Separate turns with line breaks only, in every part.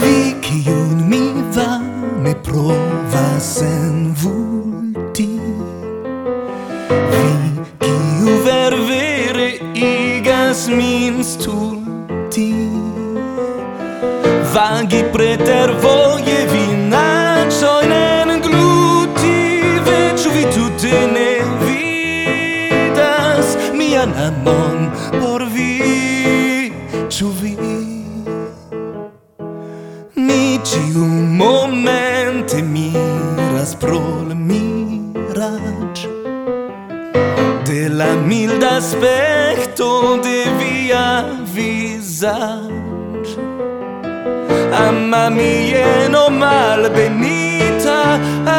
Vi kiun mi vane provas envulti Vi kiu ververe igas min stulti Vagi preter voje vinaĉojn en gluti ĉu vi tutte ne vidas. Mian amon ciu momente miras pro la mirac de la milda aspecto de via visac amma mie mal benita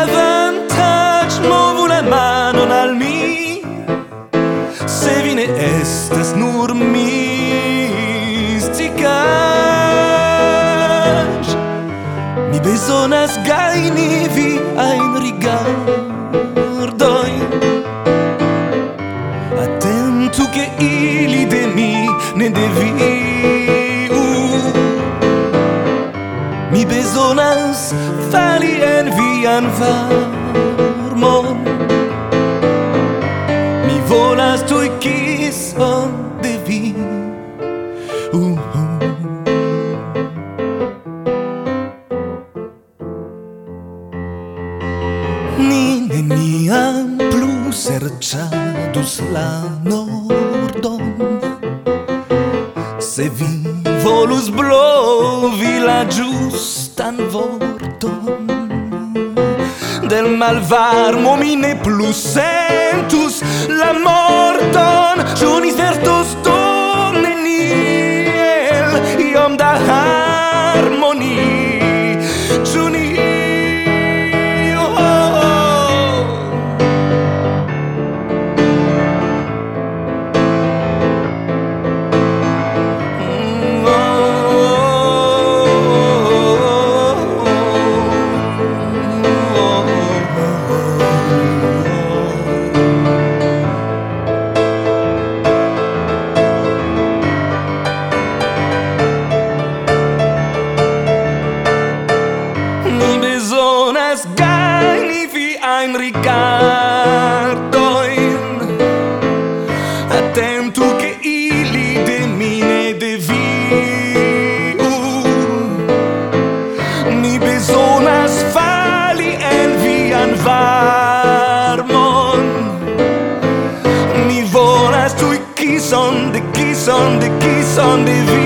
avantac movu la manon al mi. Se vi ne estas nur mi bezonas gajni viajn rigardojn Atentu ke ili de mi ne deviu. Mi bezonas fali en vian var jam plu serĉadus la nordon. Se vi volus blovi la ĝustan vorton Del malvarmo mi ne plu sentus la morton. Ĉu ni certu ein rigardoin Attentu che ili de mine deviu Ni besonas fali en vian varmon. Ni volas tui kison de kison de kison de vi.